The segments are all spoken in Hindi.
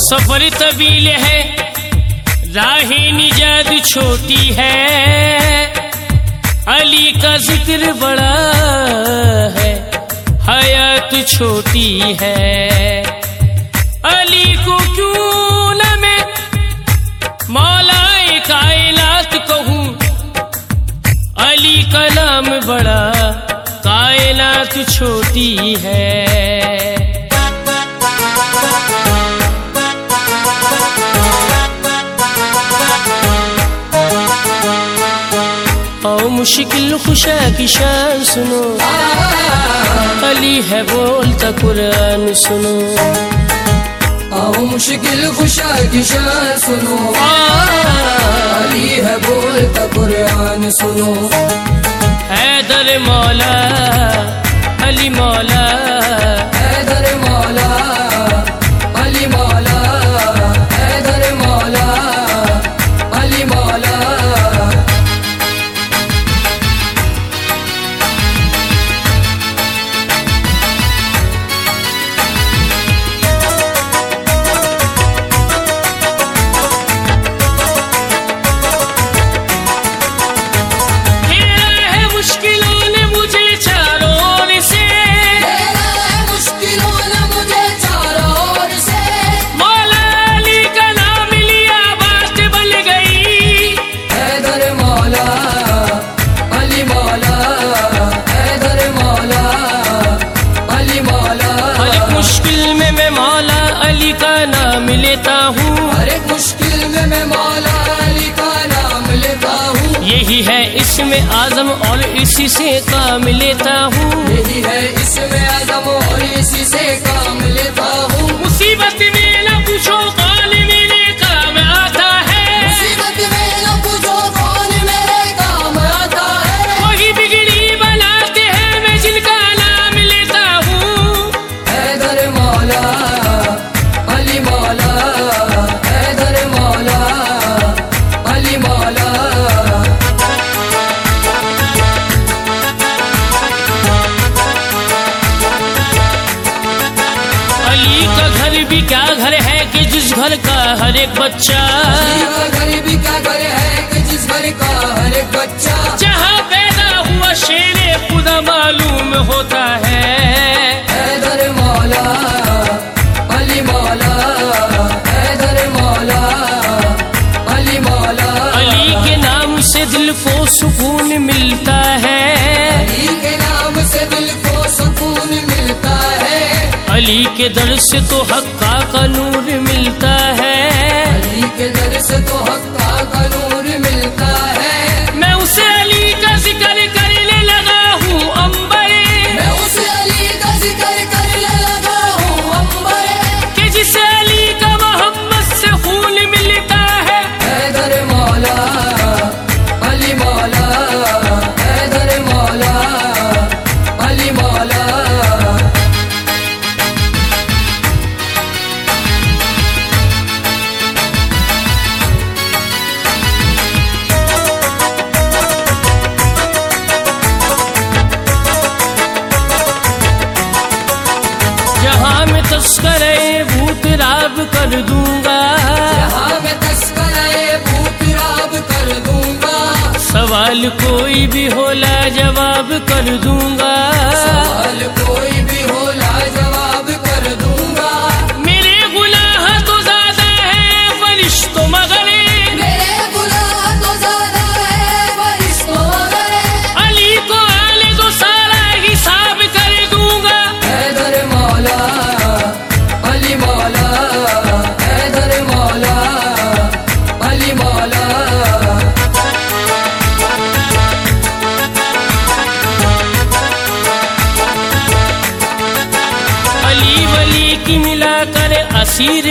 सफ़र तबील है निजात छोटी है। अली का ज़िक्र बड़ा छोटी है। अली को क्यों न मैं? मौलाए कायलात कहू। अली कलाम बड़ा कायलात छोटी है। खुशा की शान सुनो। अली है बोलता कुरान सुनो। आओ मुश्किल खुशा की शान सुनो। अली है बोलता कुरान सुनो। है दर मौला अली मौला। आज़म और इसी से काम लेता हूँ। मेरी है इसमें का घर भी क्या घर है कि जिस घर का हर एक बच्चा? जीवा गरीबी का घर है कि जिस घर का हर एक बच्चा जहाँ पैदा हुआ शेर खुदा मालूम होता है। हैदर मौला अली मौला हैदर मौला अली मौला अली के नाम से दिल को सुकून मिलता अली के दर से तो हक्का का नूर मिलता तस्करे भूत राब कर दूँगा। यहाँ मैं तस्करे भूत राब कर दूँगा। सवाल कोई भी होला जवाब कर दूँगा। सवाल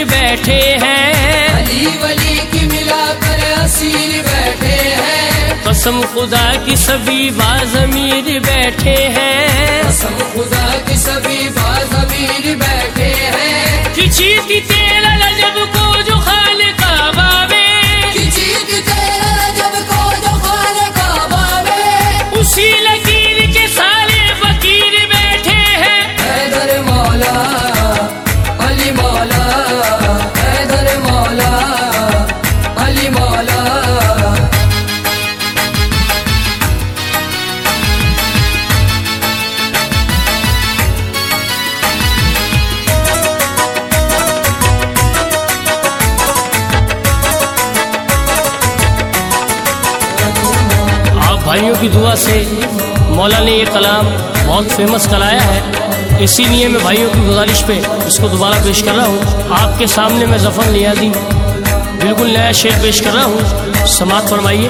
बैठे हैं। अली वली की मिला कर असीर बैठे हैं। कसम खुदा की सभी बाजमीर बैठे हैं। कसम खुदा की सभी बाजमीर बैठे हैं। किसी की तेरा की दुआ से मौला ने ये कलाम बहुत फ़ेमस कराया है। इसीलिए मैं भाइयों की गुजारिश पे इसको दोबारा पेश कर रहा हूँ। आपके सामने मैं ज़फ़र नियाजी बिल्कुल नया शेर पेश कर रहा हूँ। समात फरमाइए।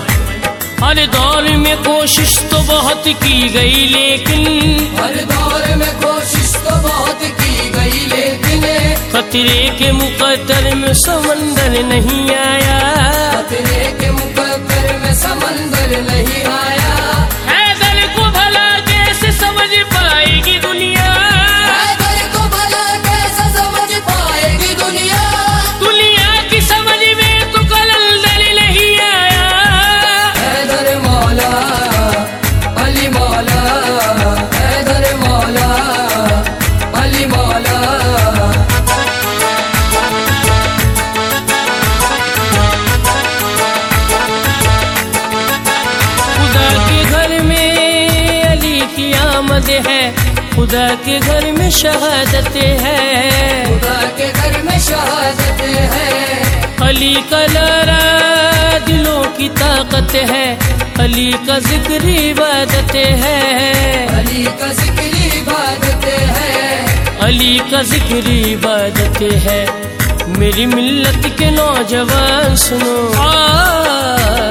हर दौर में कोशिश तो बहुत की गई लेकिन हर दौर में कोशिश तो बहुत की गई लेकिन खतरे के मुकद्दर में समंदर नहीं आया। खतरे के मुकद्दर में समंदर नहीं आया। खुदा के घर में शहादत है। खुदा के घर में शहादत है। अली का लारा दिलों की ताकत है। अली का ज़िक्र इबादत है। अली का ज़िक्र इबादत है। अली का ज़िक्र इबादत है। मेरी मिल्लत के नौजवान सुनो।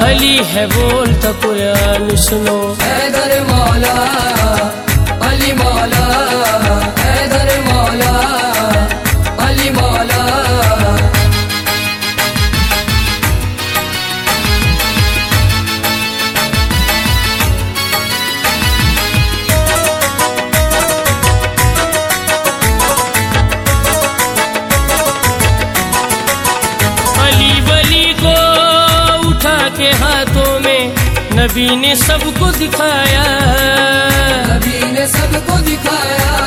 अली है बोलता कुरान सुनो। हैदर मौला। नबी ने सबको दिखाया। नबी ने सबको दिखाया।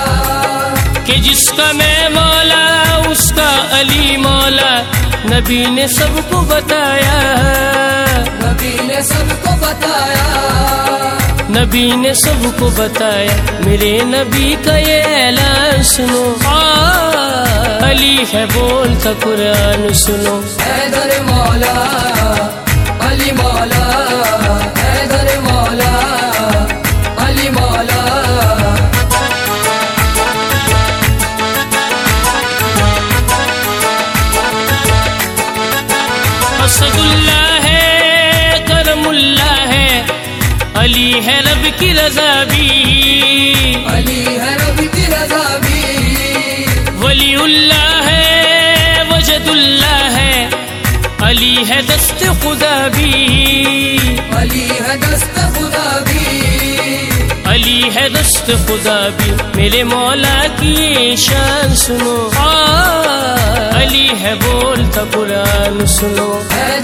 कि जिसका मैं मौला उसका अली मौला नबी ने सबको बताया। नबी ने सबको बताया। नबी ने सबको बताया मेरे नबी का ये ऐलान सुनो। अली है बोल बोलता कुरान सुनो। हैदर मौला अली मौला। असदुल्ला है करमुल्ला है अली है रब की रजा भी। अली है रब की रजा भी। वलीउल्ला है वजदुल्ला है अली है दस्त खुदा भी। अली है दस्त खुदा भी। अली है दस्त खुदा भी। मेरे मौला की शान सुनो। आ, अली है बोलता कुरान सुनो। हैदर